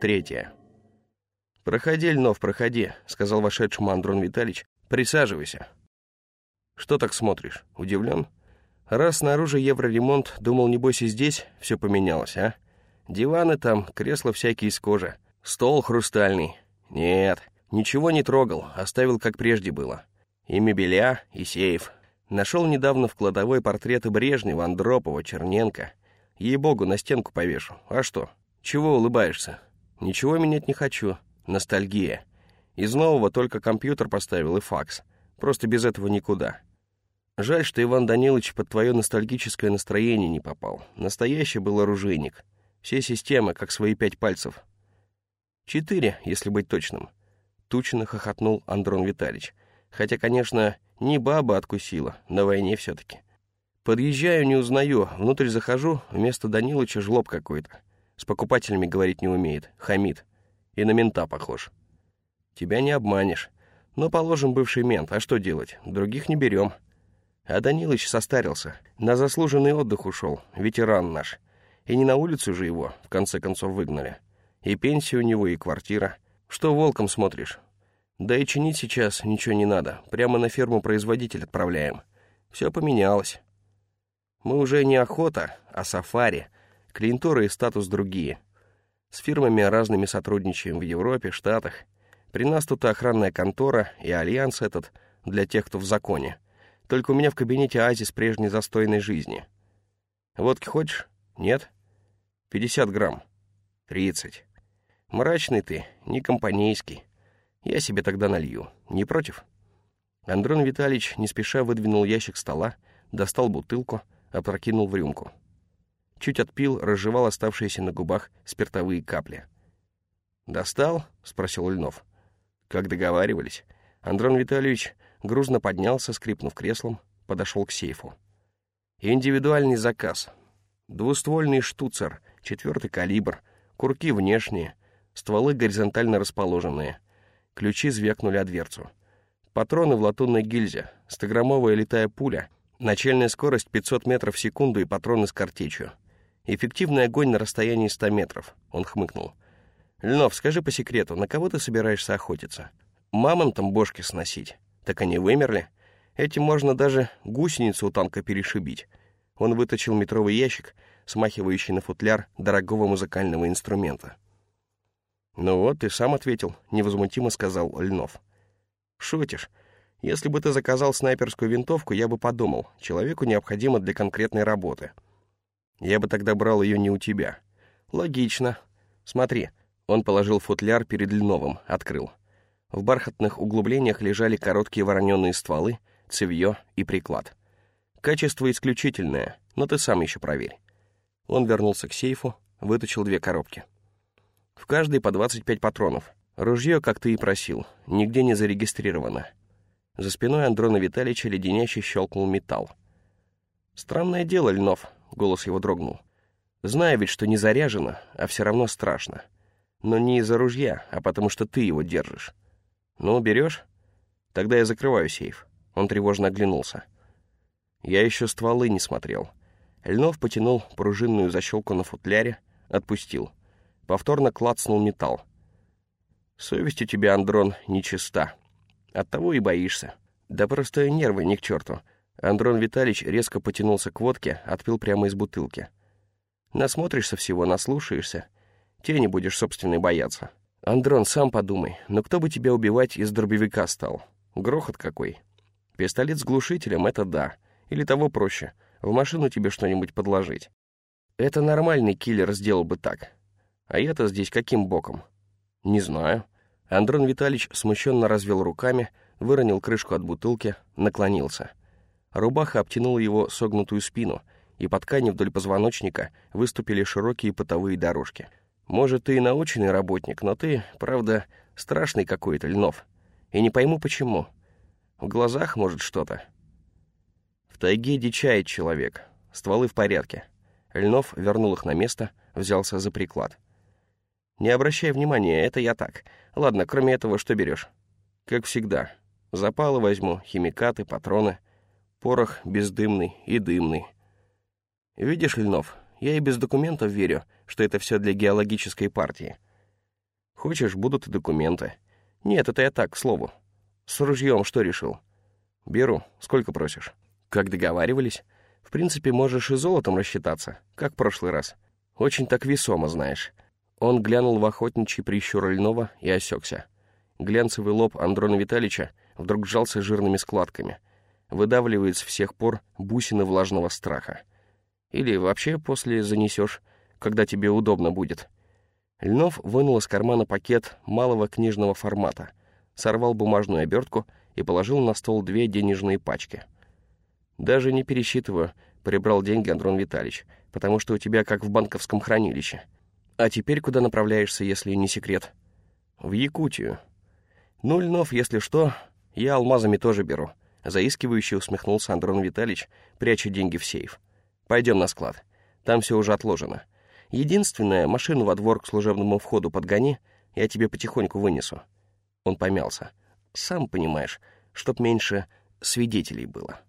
Третье. «Проходи, Льнов, проходи», — сказал вошедшему Андрон Витальевич. «Присаживайся». «Что так смотришь? Удивлен?» «Раз снаружи евроремонт, думал, небось и здесь все поменялось, а? Диваны там, кресла всякие из кожи, стол хрустальный. Нет, ничего не трогал, оставил, как прежде было. И мебеля, и сейф. Нашел недавно в кладовой портреты Брежнева, Андропова, Черненко. Ей-богу, на стенку повешу. А что? Чего улыбаешься? Ничего менять не хочу. Ностальгия. Из нового только компьютер поставил и факс. Просто без этого никуда. Жаль, что Иван Данилович под твое ностальгическое настроение не попал. Настоящий был оружейник. Все системы, как свои пять пальцев. Четыре, если быть точным. Тучно хохотнул Андрон Витальевич. Хотя, конечно, не баба откусила, на войне все-таки. Подъезжаю, не узнаю, внутрь захожу, вместо Данилыча жлоб какой-то. С покупателями говорить не умеет, хамит. И на мента похож. Тебя не обманешь. Но, положим, бывший мент, а что делать? Других не берем. А Данилыч состарился. На заслуженный отдых ушел, ветеран наш. И не на улицу же его, в конце концов, выгнали. И пенсия у него, и квартира. Что волком смотришь? Да и чинить сейчас ничего не надо. Прямо на ферму производитель отправляем. Все поменялось. Мы уже не охота, а сафари. Клиентура и статус другие. С фирмами разными сотрудничаем в Европе, Штатах. При нас тут охранная контора и альянс этот для тех, кто в законе. Только у меня в кабинете оазис прежней застойной жизни. Водки хочешь? Нет? 50 грамм. 30. Мрачный ты, не компанейский. Я себе тогда налью. Не против? Андрон Витальевич не спеша выдвинул ящик стола, достал бутылку, опрокинул в рюмку. Чуть отпил, разжевал оставшиеся на губах спиртовые капли. «Достал?» — спросил Льнов. Как договаривались, Андрон Витальевич грузно поднялся, скрипнув креслом, подошел к сейфу. Индивидуальный заказ. Двуствольный штуцер, четвертый калибр, курки внешние, стволы горизонтально расположенные. Ключи звякнули о дверцу. Патроны в латунной гильзе, 100-граммовая летая пуля, начальная скорость 500 метров в секунду и патроны с картечью. Эффективный огонь на расстоянии 100 метров, он хмыкнул. «Льнов, скажи по секрету, на кого ты собираешься охотиться? Мамонтом бошки сносить? Так они вымерли. Этим можно даже гусеницу у танка перешибить». Он вытащил метровый ящик, смахивающий на футляр дорогого музыкального инструмента. «Ну вот, ты сам ответил», — невозмутимо сказал Льнов. «Шутишь. Если бы ты заказал снайперскую винтовку, я бы подумал, человеку необходимо для конкретной работы. Я бы тогда брал ее не у тебя». «Логично. Смотри, он положил футляр перед Льновым, открыл. В бархатных углублениях лежали короткие вороненые стволы, цевье и приклад. Качество исключительное, но ты сам еще проверь. Он вернулся к сейфу, вытащил две коробки. В каждой по 25 патронов. Ружье, как ты и просил, нигде не зарегистрировано. За спиной Андрона Витальевича леденяще щелкнул металл. «Странное дело, Льнов», — голос его дрогнул. «Знаю ведь, что не заряжено, а все равно страшно. Но не из-за ружья, а потому что ты его держишь. Ну, берешь? Тогда я закрываю сейф. Он тревожно оглянулся. Я еще стволы не смотрел. Льнов потянул пружинную защелку на футляре, отпустил. Повторно клацнул металл. Совесть у тебя, Андрон, нечиста. Оттого и боишься. Да просто нервы ни к черту. Андрон Витальевич резко потянулся к водке, отпил прямо из бутылки. Насмотришься всего, наслушаешься — Тени будешь собственной бояться. Андрон, сам подумай, но кто бы тебя убивать из дробовика стал? Грохот какой. Пистолет с глушителем — это да. Или того проще. В машину тебе что-нибудь подложить. Это нормальный киллер сделал бы так. А я-то здесь каким боком? Не знаю. Андрон Витальевич смущенно развел руками, выронил крышку от бутылки, наклонился. Рубаха обтянула его согнутую спину, и по ткани вдоль позвоночника выступили широкие потовые дорожки — может, ты и научный работник, но ты, правда, страшный какой-то, Льнов. И не пойму, почему. В глазах, может, что-то. В тайге дичает человек. Стволы в порядке. Льнов вернул их на место, взялся за приклад. «Не обращай внимания, это я так. Ладно, кроме этого, что берешь?» «Как всегда. Запалы возьму, химикаты, патроны. Порох бездымный и дымный. Видишь, Льнов, я и без документов верю, что это все для геологической партии. Хочешь, будут и документы. Нет, это я так, к слову. С ружьем что решил? Беру. Сколько просишь? Как договаривались? В принципе, можешь и золотом рассчитаться, как в прошлый раз. Очень так весомо, знаешь. Он глянул в охотничий прищур льного и осекся. Глянцевый лоб Андрона Витальевича вдруг сжался жирными складками. Выдавливает с всех пор бусины влажного страха. Или вообще после занесешь, когда тебе удобно будет. Льнов вынул из кармана пакет малого книжного формата, сорвал бумажную обертку и положил на стол две денежные пачки. «Даже не пересчитываю», — прибрал деньги Андрон Витальевич, «потому что у тебя как в банковском хранилище. А теперь куда направляешься, если не секрет?» «В Якутию», «Ну, Льнов, если что, я алмазами тоже беру», — заискивающе усмехнулся Андрон Витальевич, пряча деньги в сейф. «Пойдем на склад. Там все уже отложено. Единственное, машину во двор к служебному входу подгони, я тебе потихоньку вынесу». Он помялся. «Сам понимаешь, чтоб меньше свидетелей было».